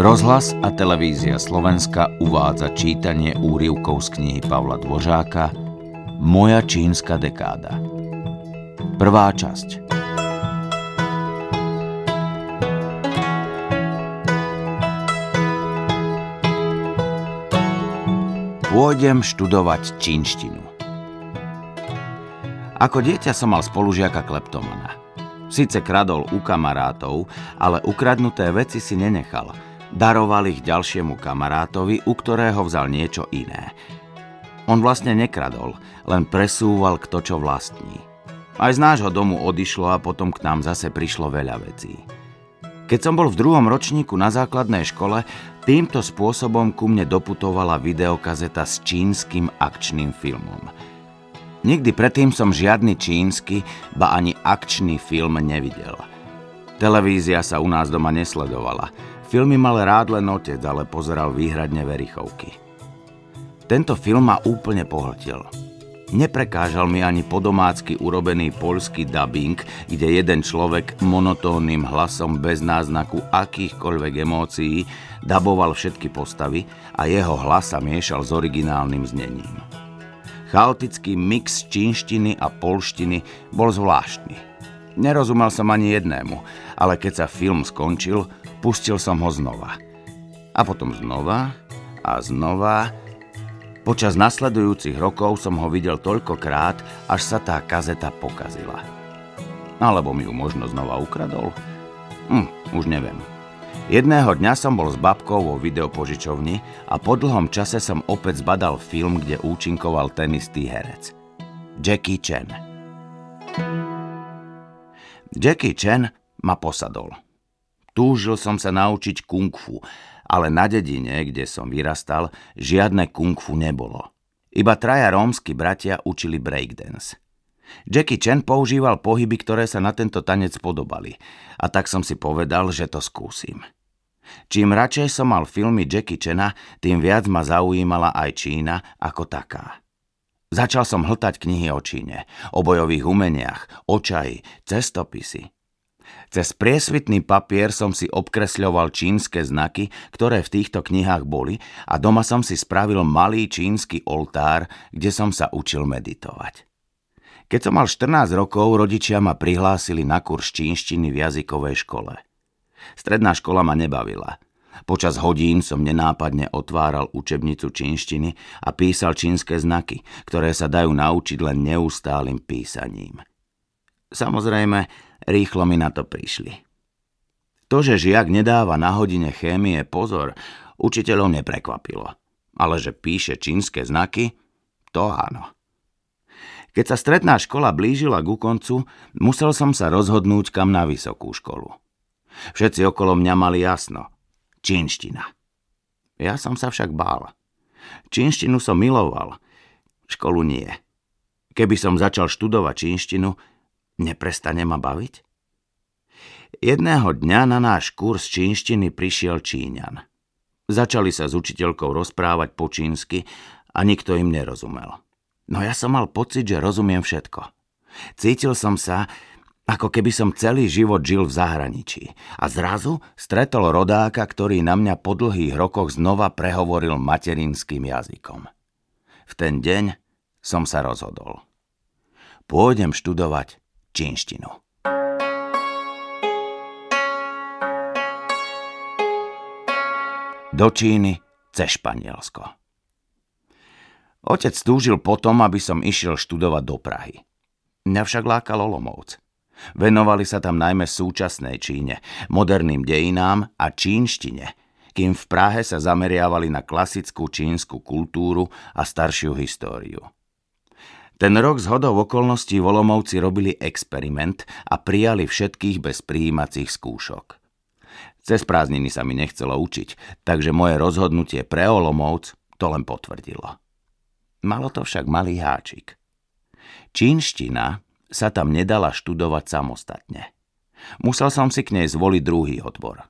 Rozhlas a televízia Slovenska uvádza čítanie úrivkov z knihy Pavla Dvořáka Moja čínska dekáda. Prvá časť. Pôjdem študovať čínštinu. Ako dieťa som mal spolužiaka kleptomana. Sice kradol u kamarátov, ale ukradnuté veci si nenechal – Daroval ich ďalšiemu kamarátovi, u ktorého vzal niečo iné. On vlastne nekradol, len presúval kto čo vlastní. Aj z nášho domu odišlo a potom k nám zase prišlo veľa vecí. Keď som bol v druhom ročníku na základnej škole, týmto spôsobom ku mne doputovala videokazeta s čínskym akčným filmom. Nikdy predtým som žiadny čínsky, ba ani akčný film nevidel. Televízia sa u nás doma nesledovala. Filmy mal rád len otec, ale pozeral výhradne verichovky. Tento film ma úplne pohltil. Neprekážal mi ani podomácky urobený poľský dubbing, kde jeden človek monotónnym hlasom bez náznaku akýchkoľvek emócií daboval všetky postavy a jeho hlas sa miešal s originálnym znením. Chaotický mix čínštiny a polštiny bol zvláštny. Nerozumel som ani jednému, ale keď sa film skončil, Pustil som ho znova. A potom znova a znova. Počas nasledujúcich rokov som ho videl toľkokrát, až sa tá kazeta pokazila. Alebo mi ju možno znova ukradol? Hm, už neviem. Jedného dňa som bol s babkou vo videopožičovni a po dlhom čase som opäť zbadal film, kde účinkoval ten istý herec. Jackie Chan. Jackie Chan ma posadol. Túžil som sa naučiť kung fu, ale na dedine, kde som vyrastal, žiadne kung fu nebolo. Iba traja rómsky bratia učili breakdance. Jackie Chan používal pohyby, ktoré sa na tento tanec podobali a tak som si povedal, že to skúsim. Čím radšej som mal filmy Jackie Chana, tým viac ma zaujímala aj Čína ako taká. Začal som hltať knihy o Číne, o bojových umeniach, očaji, cestopisy. Cez priesvitný papier som si obkresľoval čínske znaky, ktoré v týchto knihách boli a doma som si spravil malý čínsky oltár, kde som sa učil meditovať. Keď som mal 14 rokov, rodičia ma prihlásili na kurz čínštiny v jazykovej škole. Stredná škola ma nebavila. Počas hodín som nenápadne otváral učebnicu čínštiny a písal čínske znaky, ktoré sa dajú naučiť len neustálým písaním. Samozrejme, Rýchlo mi na to prišli. To, že žiak nedáva na hodine chémie pozor, učiteľov neprekvapilo. Ale že píše čínske znaky, to áno. Keď sa stredná škola blížila ku koncu, musel som sa rozhodnúť kam na vysokú školu. Všetci okolo mňa mali jasno. Čínština. Ja som sa však bál. Čínštinu som miloval, školu nie. Keby som začal študovať čínštinu, Neprestane ma baviť? Jedného dňa na náš kurz čínštiny prišiel Číňan. Začali sa s učiteľkou rozprávať po čínsky a nikto im nerozumel. No ja som mal pocit, že rozumiem všetko. Cítil som sa, ako keby som celý život žil v zahraničí. A zrazu stretol rodáka, ktorý na mňa po dlhých rokoch znova prehovoril materinským jazykom. V ten deň som sa rozhodol. Pôjdem študovať čínštinu. Do Číny cez Španielsko. Otec túžil potom, aby som išiel študovať do Prahy. Mňa však lákal Olomouc. Venovali sa tam najmä súčasnej Číne, moderným dejinám a čínštine, kým v Prahe sa zameriavali na klasickú čínsku kultúru a staršiu históriu. Ten rok z hodou okolností Volomovci robili experiment a prijali všetkých bez prijímacích skúšok. Cez prázdniny sa mi nechcelo učiť, takže moje rozhodnutie pre Olomovc to len potvrdilo. Malo to však malý háčik. Čínština sa tam nedala študovať samostatne. Musel som si k nej zvoliť druhý odbor.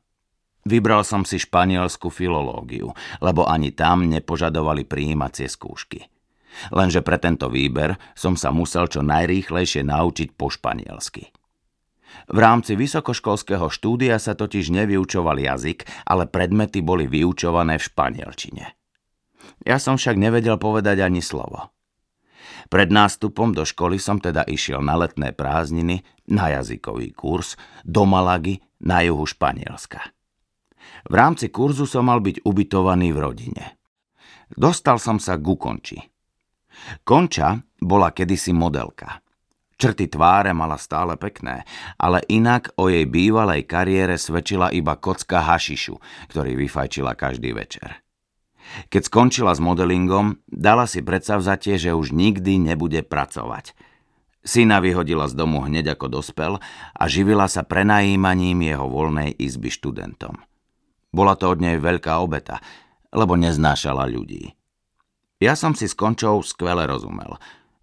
Vybral som si španielsku filológiu, lebo ani tam nepožadovali prijímacie skúšky. Lenže pre tento výber som sa musel čo najrýchlejšie naučiť po španielsky. V rámci vysokoškolského štúdia sa totiž nevyučoval jazyk, ale predmety boli vyučované v španielčine. Ja som však nevedel povedať ani slovo. Pred nástupom do školy som teda išiel na letné prázdniny, na jazykový kurz, do Malagy, na juhu Španielska. V rámci kurzu som mal byť ubytovaný v rodine. Dostal som sa ku Konči. Konča bola kedysi modelka. Črty tváre mala stále pekné, ale inak o jej bývalej kariére svedčila iba kocka hašišu, ktorý vyfajčila každý večer. Keď skončila s modelingom, dala si predsavzatie, že už nikdy nebude pracovať. Syna vyhodila z domu hneď ako dospel a živila sa prenajímaním jeho voľnej izby študentom. Bola to od nej veľká obeta, lebo neznášala ľudí. Ja som si s Končou skvele rozumel.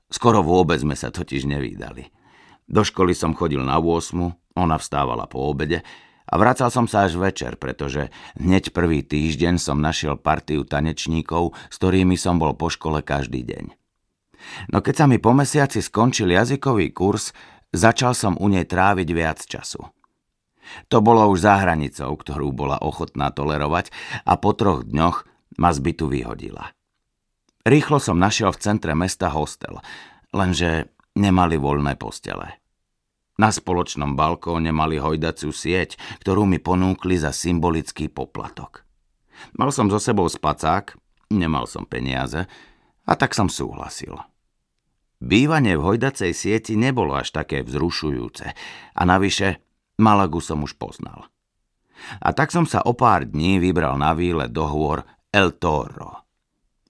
Skoro vôbec sme sa totiž nevídali. Do školy som chodil na 8, ona vstávala po obede a vracal som sa až večer, pretože hneď prvý týždeň som našiel partiu tanečníkov, s ktorými som bol po škole každý deň. No keď sa mi po mesiaci skončil jazykový kurz, začal som u nej tráviť viac času. To bolo už za hranicou, ktorú bola ochotná tolerovať a po troch dňoch ma z bytu vyhodila. Rýchlo som našiel v centre mesta hostel, lenže nemali voľné postele. Na spoločnom balkóne mali hojdaciu sieť, ktorú mi ponúkli za symbolický poplatok. Mal som so sebou spacák, nemal som peniaze a tak som súhlasil. Bývanie v hojdacej sieti nebolo až také vzrušujúce a navyše Malagu som už poznal. A tak som sa o pár dní vybral na výlet do hôr El Toro.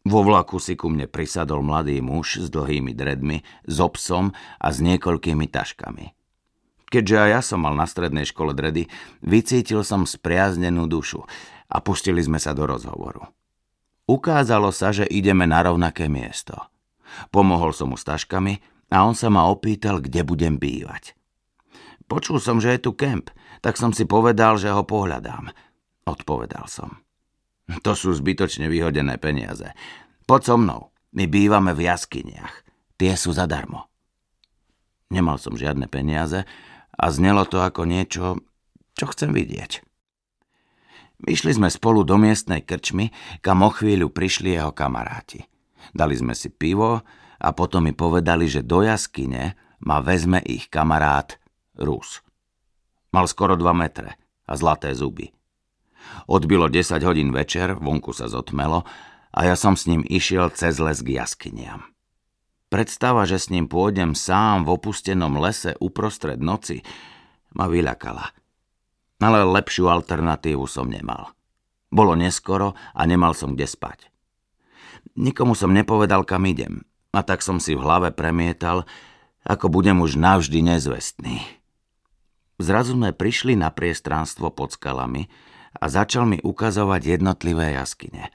Vo vlaku si ku mne prisadol mladý muž s dlhými dredmi, s obsom a s niekoľkými taškami. Keďže aj ja som mal na strednej škole dredy, vycítil som spriaznenú dušu a pustili sme sa do rozhovoru. Ukázalo sa, že ideme na rovnaké miesto. Pomohol som mu s taškami a on sa ma opýtal, kde budem bývať. Počul som, že je tu kemp, tak som si povedal, že ho pohľadám. Odpovedal som. To sú zbytočne vyhodené peniaze. Poď so mnou, my bývame v jaskyniach. Tie sú zadarmo. Nemal som žiadne peniaze a znelo to ako niečo, čo chcem vidieť. Vyšli sme spolu do miestnej krčmy, kam o chvíľu prišli jeho kamaráti. Dali sme si pivo a potom mi povedali, že do jaskyne ma vezme ich kamarát Rus. Mal skoro 2 metre a zlaté zuby. Odbilo 10 hodín večer, vonku sa zotmelo a ja som s ním išiel cez les k jaskyniam. Predstava, že s ním pôjdem sám v opustenom lese uprostred noci, ma vyľakala. Ale lepšiu alternatívu som nemal. Bolo neskoro a nemal som kde spať. Nikomu som nepovedal, kam idem, a tak som si v hlave premietal, ako budem už navždy nezvestný. Zrazu sme prišli na priestranstvo pod skalami a začal mi ukazovať jednotlivé jaskyne.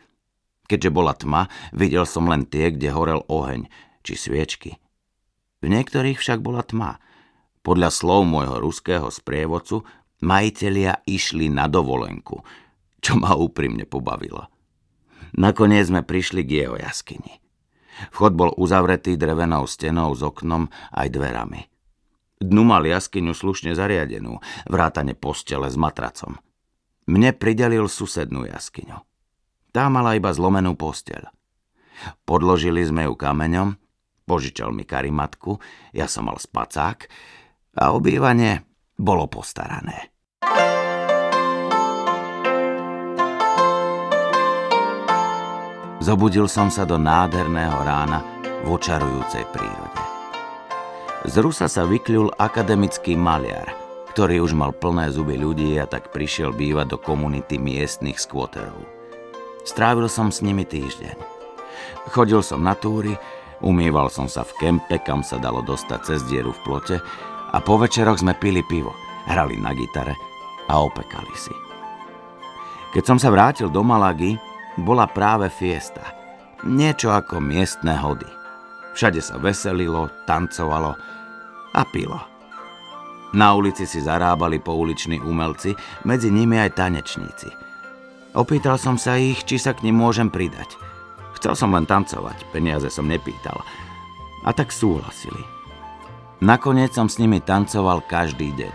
Keďže bola tma, videl som len tie, kde horel oheň, či sviečky. V niektorých však bola tma. Podľa slov môjho ruského sprievodcu, majitelia išli na dovolenku, čo ma úprimne pobavilo. Nakoniec sme prišli k jeho jaskyni. Vchod bol uzavretý drevenou stenou s oknom aj dverami. Dnu mal jaskyňu slušne zariadenú, vrátane postele s matracom. Mne pridelil susednú jaskyňu. Tá mala iba zlomenú posteľ. Podložili sme ju kameňom, požičal mi karimatku, ja som mal spacák a obývanie bolo postarané. Zobudil som sa do nádherného rána v očarujúcej prírode. Z Rusa sa vykľul akademický maliar, ktorý už mal plné zuby ľudí a tak prišiel bývať do komunity miestnych skvoterov. Strávil som s nimi týždeň. Chodil som na túry, umýval som sa v kempe, kam sa dalo dostať cez dieru v plote a po večeroch sme pili pivo, hrali na gitare a opekali si. Keď som sa vrátil do Malagy, bola práve fiesta. Niečo ako miestne hody. Všade sa veselilo, tancovalo a pilo. Na ulici si zarábali pouliční umelci, medzi nimi aj tanečníci. Opýtal som sa ich, či sa k nim môžem pridať. Chcel som len tancovať, peniaze som nepýtal. A tak súhlasili. Nakoniec som s nimi tancoval každý deň.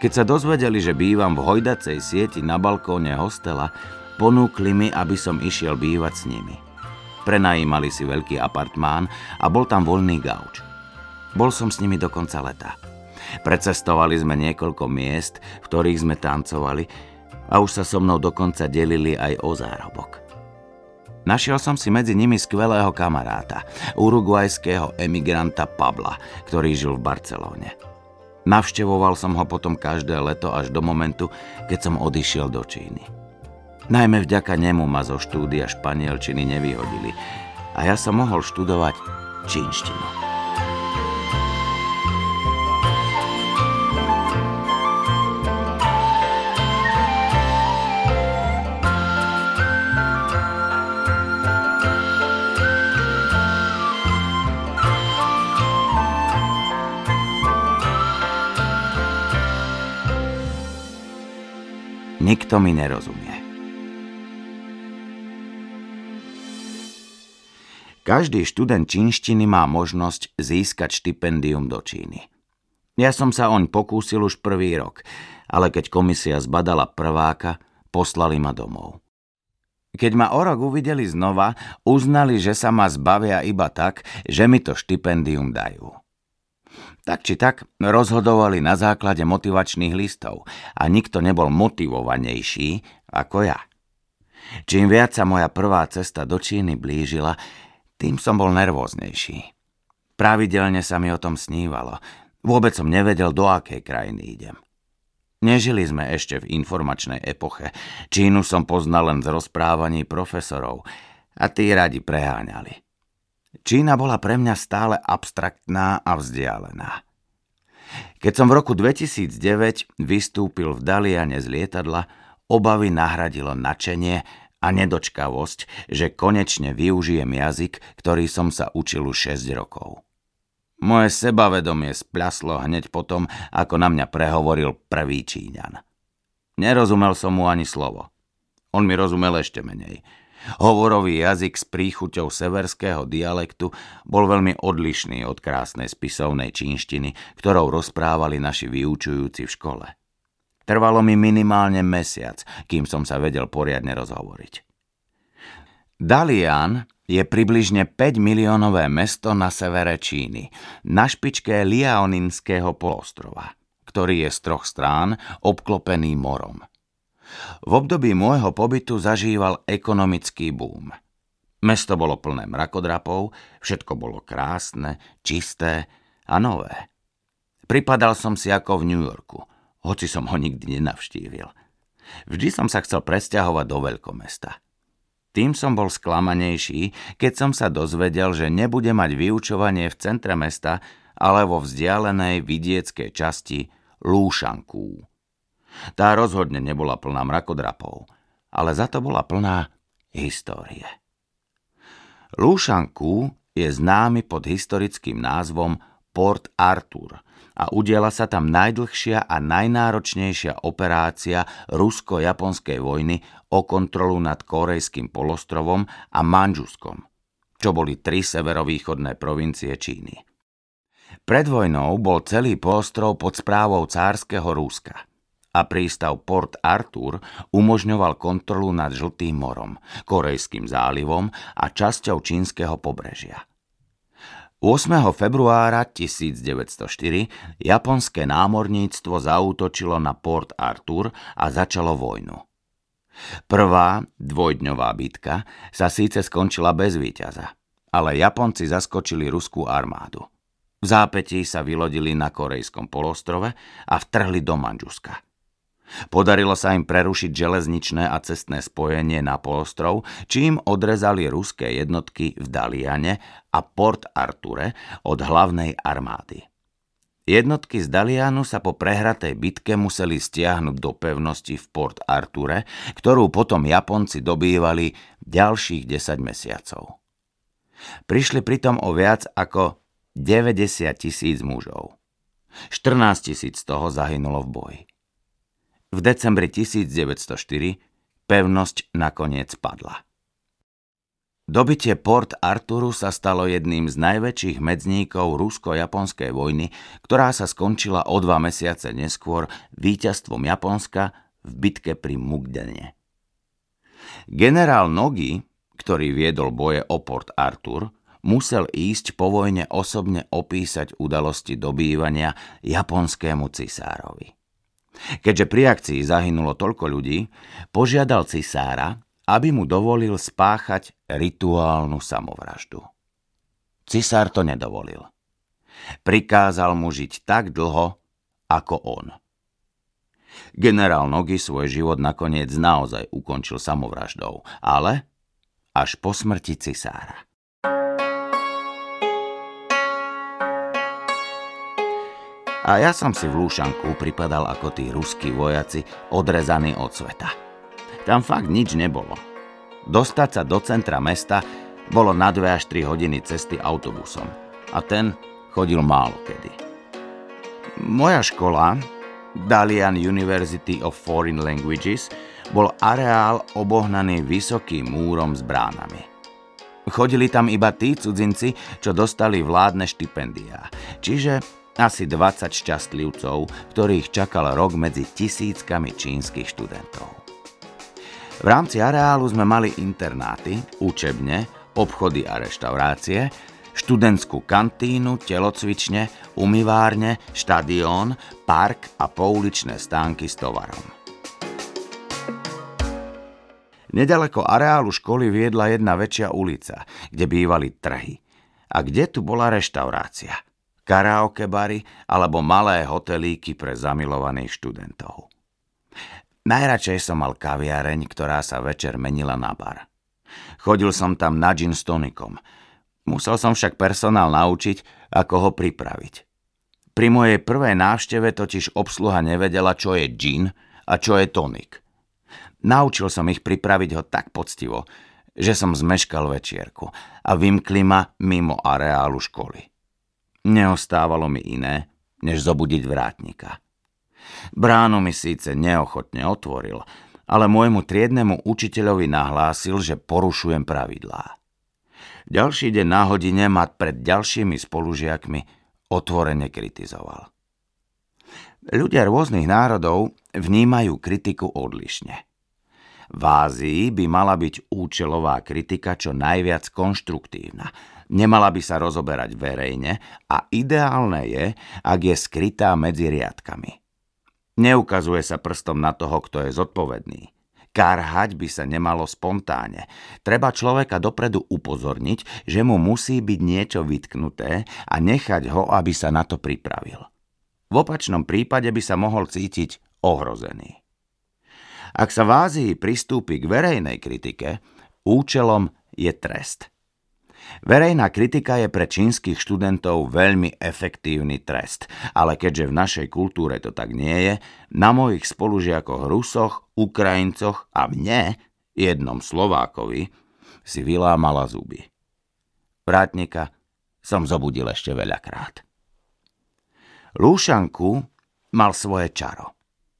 Keď sa dozvedeli, že bývam v hojdacej sieti na balkóne hostela, ponúkli mi, aby som išiel bývať s nimi. Prenajímali si veľký apartmán a bol tam voľný gauč. Bol som s nimi do konca leta. Precestovali sme niekoľko miest, v ktorých sme tancovali a už sa so mnou dokonca delili aj o zárobok. Našiel som si medzi nimi skvelého kamaráta, uruguajského emigranta Pabla, ktorý žil v Barcelóne. Navštevoval som ho potom každé leto až do momentu, keď som odišiel do Číny. Najmä vďaka nemu ma zo štúdia španielčiny nevyhodili a ja som mohol študovať čínštinu. Nikto mi nerozumie. Každý študent čínštiny má možnosť získať štipendium do Číny. Ja som sa oň pokúsil už prvý rok, ale keď komisia zbadala prváka, poslali ma domov. Keď ma o rok uvideli znova, uznali, že sa ma zbavia iba tak, že mi to štipendium dajú. Tak či tak rozhodovali na základe motivačných listov a nikto nebol motivovanejší ako ja. Čím viac sa moja prvá cesta do Číny blížila, tým som bol nervóznejší. Pravidelne sa mi o tom snívalo. Vôbec som nevedel, do akej krajiny idem. Nežili sme ešte v informačnej epoche. Čínu som poznal len z rozprávaní profesorov a tí radi preháňali. Čína bola pre mňa stále abstraktná a vzdialená. Keď som v roku 2009 vystúpil v Daliane z lietadla, obavy nahradilo načenie a nedočkavosť, že konečne využijem jazyk, ktorý som sa učil už 6 rokov. Moje sebavedomie spľaslo hneď potom, ako na mňa prehovoril prvý Číňan. Nerozumel som mu ani slovo. On mi rozumel ešte menej – Hovorový jazyk s príchuťou severského dialektu bol veľmi odlišný od krásnej spisovnej čínštiny, ktorou rozprávali naši vyučujúci v škole. Trvalo mi minimálne mesiac, kým som sa vedel poriadne rozhovoriť. Dalian je približne 5 miliónové mesto na severe Číny, na špičke Liaoninského polostrova, ktorý je z troch strán obklopený morom. V období môjho pobytu zažíval ekonomický boom. Mesto bolo plné mrakodrapov, všetko bolo krásne, čisté a nové. Pripadal som si ako v New Yorku, hoci som ho nikdy nenavštívil. Vždy som sa chcel presťahovať do veľkomesta. Tým som bol sklamanejší, keď som sa dozvedel, že nebude mať vyučovanie v centre mesta, ale vo vzdialenej vidieckej časti Lúšankú. Tá rozhodne nebola plná mrakodrapov, ale za to bola plná histórie. Lúšanku je známy pod historickým názvom Port Arthur a udiela sa tam najdlhšia a najnáročnejšia operácia rusko-japonskej vojny o kontrolu nad Korejským polostrovom a Manžuskom, čo boli tri severovýchodné provincie Číny. Pred vojnou bol celý polostrov pod správou cárskeho Rúska a prístav Port Arthur umožňoval kontrolu nad Žltým morom, Korejským zálivom a časťou čínskeho pobrežia. 8. februára 1904 japonské námorníctvo zaútočilo na Port Arthur a začalo vojnu. Prvá dvojdňová bitka sa síce skončila bez víťaza, ale Japonci zaskočili ruskú armádu. V zápetí sa vylodili na korejskom polostrove a vtrhli do Manžuska. Podarilo sa im prerušiť železničné a cestné spojenie na polostrov, čím odrezali ruské jednotky v Daliane a Port Arture od hlavnej armády. Jednotky z Dalianu sa po prehratej bitke museli stiahnuť do pevnosti v Port Arture, ktorú potom Japonci dobývali ďalších 10 mesiacov. Prišli pritom o viac ako 90 tisíc mužov. 14 tisíc z toho zahynulo v boji. V decembri 1904 pevnosť nakoniec padla. Dobitie Port Arturu sa stalo jedným z najväčších medzníkov rusko-japonskej vojny, ktorá sa skončila o dva mesiace neskôr víťazstvom Japonska v bitke pri Mugdene. Generál Nogi, ktorý viedol boje o Port Artur, musel ísť po vojne osobne opísať udalosti dobývania japonskému cisárovi. Keďže pri akcii zahynulo toľko ľudí, požiadal cisára, aby mu dovolil spáchať rituálnu samovraždu. Cisár to nedovolil. Prikázal mu žiť tak dlho, ako on. Generál Nogi svoj život nakoniec naozaj ukončil samovraždou, ale až po smrti cisára. A ja som si v Lúšanku pripadal ako tí ruskí vojaci odrezaní od sveta. Tam fakt nič nebolo. Dostať sa do centra mesta bolo na 2 až 3 hodiny cesty autobusom. A ten chodil málo kedy. Moja škola, Dalian University of Foreign Languages, bol areál obohnaný vysokým múrom s bránami. Chodili tam iba tí cudzinci, čo dostali vládne štipendia, čiže asi 20 šťastlivcov, ktorých čakal rok medzi tisíckami čínskych študentov. V rámci areálu sme mali internáty, učebne, obchody a reštaurácie, študentskú kantínu, telocvične, umývárne, štadión, park a pouličné stánky s tovarom. Nedaleko areálu školy viedla jedna väčšia ulica, kde bývali trhy. A kde tu bola reštaurácia? Karaoke bary alebo malé hotelíky pre zamilovaných študentov. Najradšej som mal kaviareň, ktorá sa večer menila na bar. Chodil som tam na gin s tonikom. Musel som však personál naučiť, ako ho pripraviť. Pri mojej prvej návšteve totiž obsluha nevedela, čo je gin a čo je tonik. Naučil som ich pripraviť ho tak poctivo, že som zmeškal večierku a vymkli ma mimo areálu školy. Neostávalo mi iné, než zobudiť vrátnika. Bránu mi síce neochotne otvoril, ale môjmu triednemu učiteľovi nahlásil, že porušujem pravidlá. Ďalší deň na hodine ma pred ďalšími spolužiakmi otvorene kritizoval. Ľudia rôznych národov vnímajú kritiku odlišne. V Ázii by mala byť účelová kritika čo najviac konštruktívna. Nemala by sa rozoberať verejne a ideálne je, ak je skrytá medzi riadkami. Neukazuje sa prstom na toho, kto je zodpovedný. Karhať by sa nemalo spontáne. Treba človeka dopredu upozorniť, že mu musí byť niečo vytknuté a nechať ho, aby sa na to pripravil. V opačnom prípade by sa mohol cítiť ohrozený. Ak sa v Ázii pristúpi k verejnej kritike, účelom je trest – Verejná kritika je pre čínskych študentov veľmi efektívny trest, ale keďže v našej kultúre to tak nie je, na mojich spolužiakoch Rusoch, Ukrajincoch a mne, jednom Slovákovi, si vylámala zuby. Vrátnika som zobudil ešte veľakrát. Lúšanku mal svoje čaro.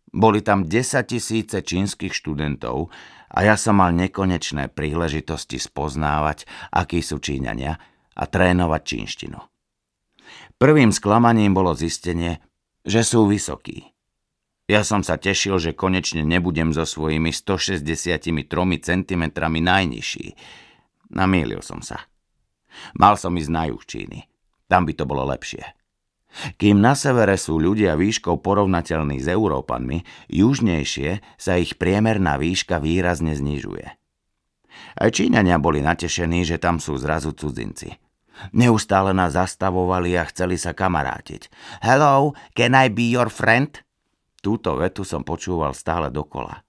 Boli tam 10 tisíce čínskych študentov a ja som mal nekonečné príležitosti spoznávať, akí sú Číňania a trénovať čínštinu. Prvým sklamaním bolo zistenie, že sú vysokí. Ja som sa tešil, že konečne nebudem so svojimi 163 cm najnižší. Namýlil som sa. Mal som ísť na juh Číny. Tam by to bolo lepšie. Kým na severe sú ľudia výškou porovnateľní s Európanmi, južnejšie sa ich priemerná výška výrazne znižuje. Aj Číňania boli natešení, že tam sú zrazu cudzinci. Neustále nás zastavovali a chceli sa kamarátiť. Hello, can I be your friend? Túto vetu som počúval stále dokola.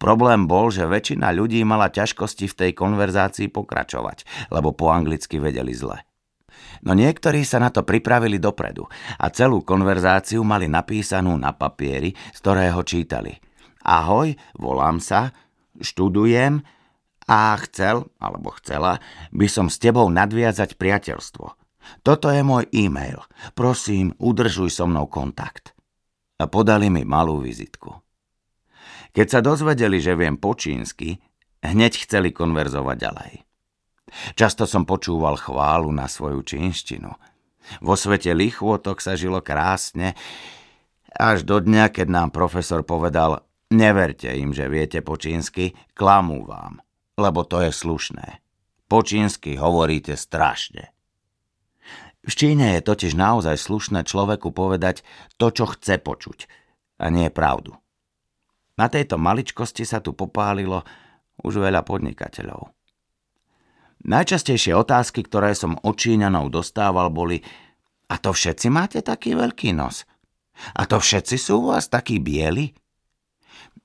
Problém bol, že väčšina ľudí mala ťažkosti v tej konverzácii pokračovať, lebo po anglicky vedeli zle. No niektorí sa na to pripravili dopredu a celú konverzáciu mali napísanú na papieri, z ktorého čítali. Ahoj, volám sa, študujem a chcel, alebo chcela, by som s tebou nadviazať priateľstvo. Toto je môj e-mail. Prosím, udržuj so mnou kontakt. A podali mi malú vizitku. Keď sa dozvedeli, že viem po čínsky, hneď chceli konverzovať ďalej. Často som počúval chválu na svoju čínštinu. Vo svete lichôtok sa žilo krásne, až do dňa, keď nám profesor povedal, neverte im, že viete po čínsky, klamú vám, lebo to je slušné. Po čínsky hovoríte strašne. V Číne je totiž naozaj slušné človeku povedať to, čo chce počuť, a nie pravdu. Na tejto maličkosti sa tu popálilo už veľa podnikateľov. Najčastejšie otázky, ktoré som od Číňanov dostával, boli a to všetci máte taký veľký nos? A to všetci sú u vás takí bieli?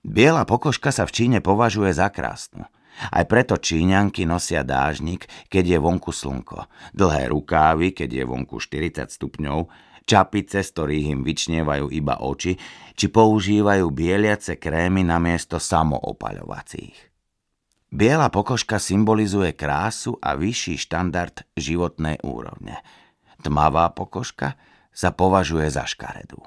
Biela pokožka sa v Číne považuje za krásnu. Aj preto Číňanky nosia dážnik, keď je vonku slnko, dlhé rukávy, keď je vonku 40 stupňov, čapice, z ktorých im vyčnievajú iba oči, či používajú bieliace krémy namiesto samoopaľovacích. Biela pokožka symbolizuje krásu a vyšší štandard životnej úrovne. Tmavá pokožka sa považuje za škaredú.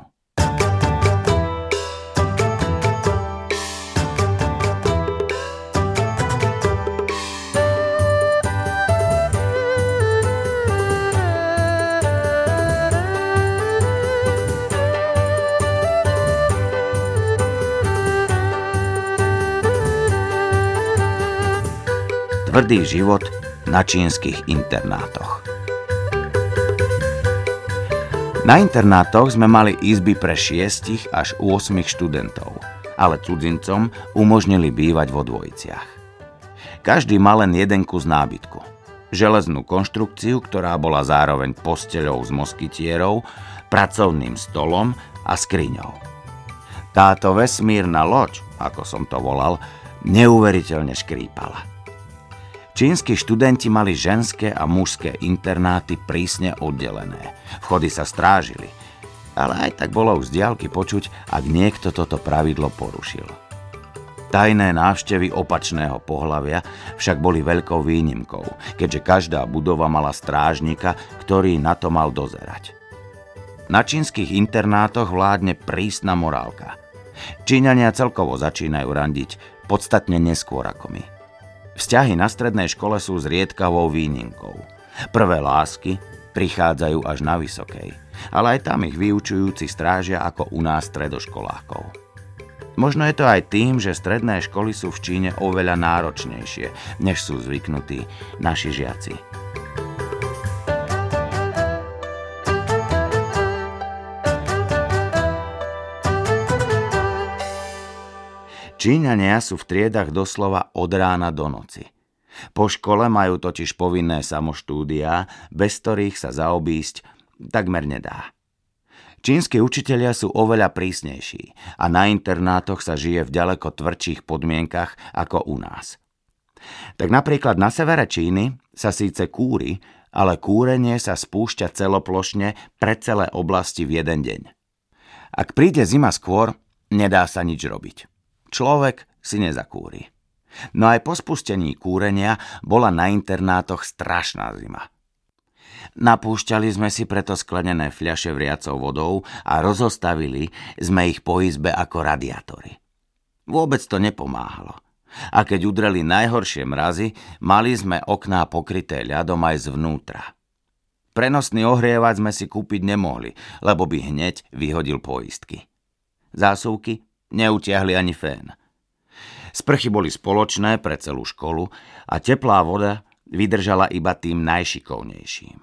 Tvrdý život na čínskych internátoch. Na internátoch sme mali izby pre 6 až 8 študentov, ale cudzincom umožnili bývať vo dvojiciach. Každý mal len jeden kus nábytku. Železnú konštrukciu, ktorá bola zároveň posteľou z moskytierov, pracovným stolom a skriňou. Táto vesmírna loď, ako som to volal, neuveriteľne škrípala. Čínsky študenti mali ženské a mužské internáty prísne oddelené. Vchody sa strážili. Ale aj tak bolo už z diálky počuť, ak niekto toto pravidlo porušil. Tajné návštevy opačného pohlavia však boli veľkou výnimkou, keďže každá budova mala strážnika, ktorý na to mal dozerať. Na čínskych internátoch vládne prísna morálka. Číňania celkovo začínajú randiť podstatne neskôr ako my. Vzťahy na strednej škole sú zriedkavou výnimkou. Prvé lásky prichádzajú až na vysokej, ale aj tam ich vyučujúci strážia ako u nás stredoškolákov. Možno je to aj tým, že stredné školy sú v Číne oveľa náročnejšie, než sú zvyknutí naši žiaci. Číňania sú v triedach doslova od rána do noci. Po škole majú totiž povinné samoštúdia, bez ktorých sa zaobísť takmer nedá. Čínsky učitelia sú oveľa prísnejší a na internátoch sa žije v ďaleko tvrdších podmienkach ako u nás. Tak napríklad na severe Číny sa síce kúri, ale kúrenie sa spúšťa celoplošne pre celé oblasti v jeden deň. Ak príde zima skôr, nedá sa nič robiť človek si nezakúri. No aj po spustení kúrenia bola na internátoch strašná zima. Napúšťali sme si preto sklenené fľaše vriacou vodou a rozostavili sme ich po izbe ako radiátory. Vôbec to nepomáhalo. A keď udreli najhoršie mrazy, mali sme okná pokryté ľadom aj zvnútra. Prenosný ohrievač sme si kúpiť nemohli, lebo by hneď vyhodil poistky. Zásuvky Neutiahli ani fén. Sprchy boli spoločné pre celú školu a teplá voda vydržala iba tým najšikovnejším.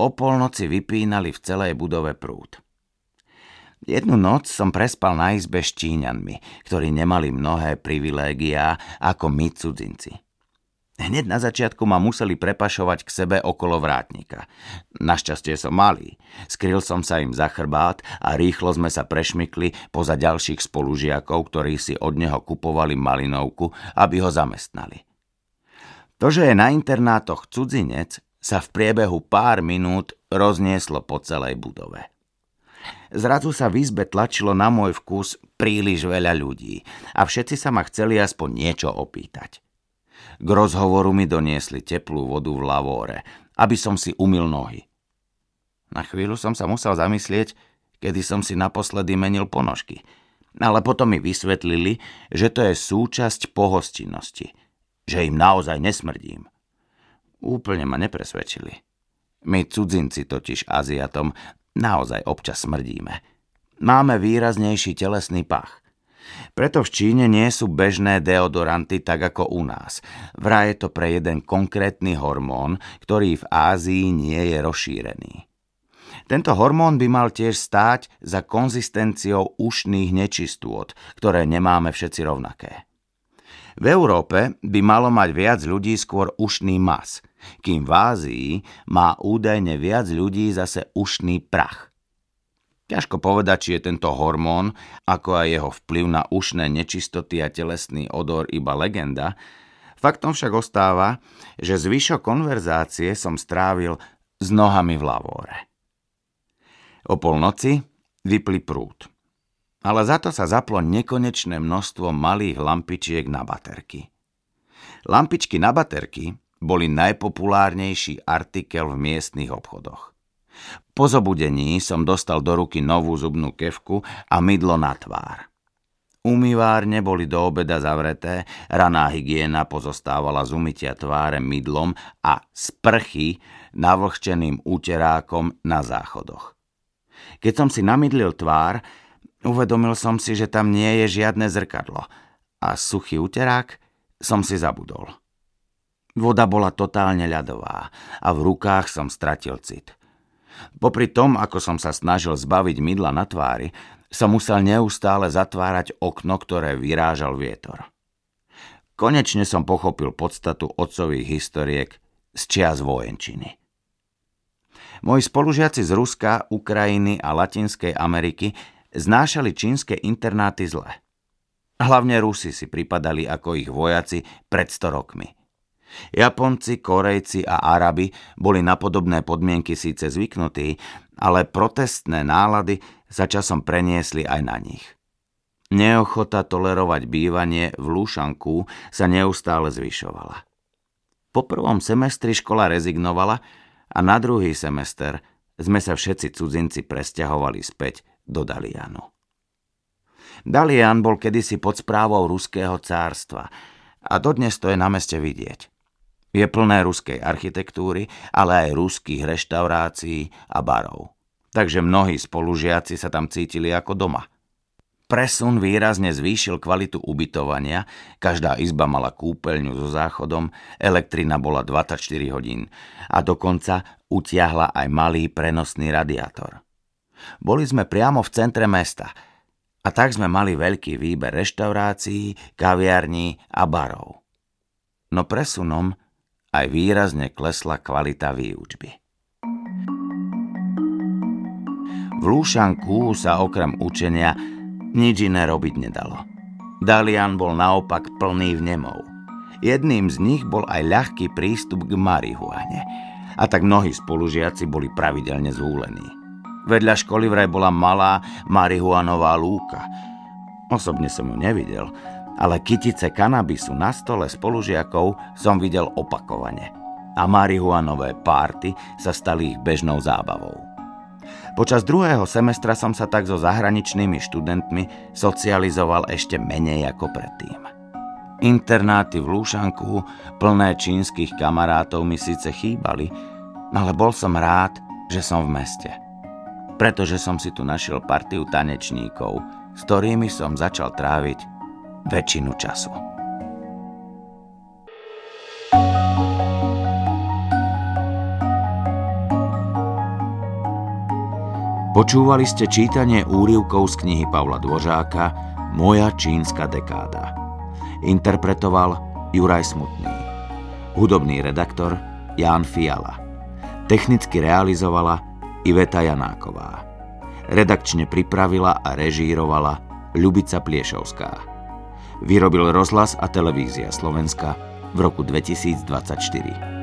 O polnoci vypínali v celej budove prúd. Jednu noc som prespal na izbe s Číňanmi, ktorí nemali mnohé privilégiá ako my cudzinci. Hneď na začiatku ma museli prepašovať k sebe okolo vrátnika. Našťastie som malý. Skryl som sa im za chrbát a rýchlo sme sa prešmykli poza ďalších spolužiakov, ktorí si od neho kupovali malinovku, aby ho zamestnali. To, že je na internátoch cudzinec, sa v priebehu pár minút roznieslo po celej budove. Zrazu sa v izbe tlačilo na môj vkus príliš veľa ľudí a všetci sa ma chceli aspoň niečo opýtať. K rozhovoru mi doniesli teplú vodu v lavóre, aby som si umil nohy. Na chvíľu som sa musel zamyslieť, kedy som si naposledy menil ponožky. Ale potom mi vysvetlili, že to je súčasť pohostinnosti, že im naozaj nesmrdím. úplne ma nepresvedčili. My cudzinci totiž Aziatom naozaj občas smrdíme. Máme výraznejší telesný pach. Preto v Číne nie sú bežné deodoranty tak ako u nás. Vraj je to pre jeden konkrétny hormón, ktorý v Ázii nie je rozšírený. Tento hormón by mal tiež stáť za konzistenciou ušných nečistôt, ktoré nemáme všetci rovnaké. V Európe by malo mať viac ľudí skôr ušný mas, kým v Ázii má údajne viac ľudí zase ušný prach. Ťažko povedať, či je tento hormón, ako aj jeho vplyv na ušné nečistoty a telesný odor iba legenda, faktom však ostáva, že zvyšok konverzácie som strávil s nohami v lavóre. O polnoci vypli prúd ale za to sa zaplo nekonečné množstvo malých lampičiek na baterky. Lampičky na baterky boli najpopulárnejší artikel v miestnych obchodoch. Po zobudení som dostal do ruky novú zubnú kevku a mydlo na tvár. Umývárne boli do obeda zavreté, raná hygiena pozostávala z umytia tváre mydlom a sprchy navlhčeným úterákom na záchodoch. Keď som si namydlil tvár, Uvedomil som si, že tam nie je žiadne zrkadlo a suchý uterák som si zabudol. Voda bola totálne ľadová a v rukách som stratil cit. Popri tom, ako som sa snažil zbaviť mydla na tvári, som musel neustále zatvárať okno, ktoré vyrážal vietor. Konečne som pochopil podstatu otcových historiek z čias vojenčiny. Moji spolužiaci z Ruska, Ukrajiny a Latinskej Ameriky znášali čínske internáty zle. Hlavne Rusi si pripadali ako ich vojaci pred 100 rokmi. Japonci, Korejci a Arabi boli na podobné podmienky síce zvyknutí, ale protestné nálady sa časom preniesli aj na nich. Neochota tolerovať bývanie v Lúšanku sa neustále zvyšovala. Po prvom semestri škola rezignovala a na druhý semester sme sa všetci cudzinci presťahovali späť do Dalianu. Dalian bol kedysi pod správou ruského cárstva a dodnes to je na meste vidieť. Je plné ruskej architektúry, ale aj ruských reštaurácií a barov. Takže mnohí spolužiaci sa tam cítili ako doma. Presun výrazne zvýšil kvalitu ubytovania, každá izba mala kúpeľňu so záchodom, elektrina bola 24 hodín a dokonca utiahla aj malý prenosný radiátor. Boli sme priamo v centre mesta a tak sme mali veľký výber reštaurácií, kaviarní a barov. No presunom aj výrazne klesla kvalita výučby. V Lúšanku sa okrem učenia nič iné robiť nedalo. Dalian bol naopak plný vnemov. Jedným z nich bol aj ľahký prístup k marihuane. A tak mnohí spolužiaci boli pravidelne zúlení. Vedľa školy vraj bola malá marihuanová lúka. Osobne som ju nevidel, ale kytice kanabisu na stole spolužiakov som videl opakovane. A marihuanové párty sa stali ich bežnou zábavou. Počas druhého semestra som sa tak so zahraničnými študentmi socializoval ešte menej ako predtým. Internáty v Lúšanku, plné čínskych kamarátov mi síce chýbali, ale bol som rád, že som v meste pretože som si tu našiel partiu tanečníkov, s ktorými som začal tráviť väčšinu času. Počúvali ste čítanie úrivkov z knihy Pavla Dvořáka Moja čínska dekáda. Interpretoval Juraj Smutný. Hudobný redaktor Ján Fiala. Technicky realizovala Iveta Janáková. Redakčne pripravila a režírovala Ľubica Pliešovská. Vyrobil rozhlas a televízia Slovenska v roku 2024.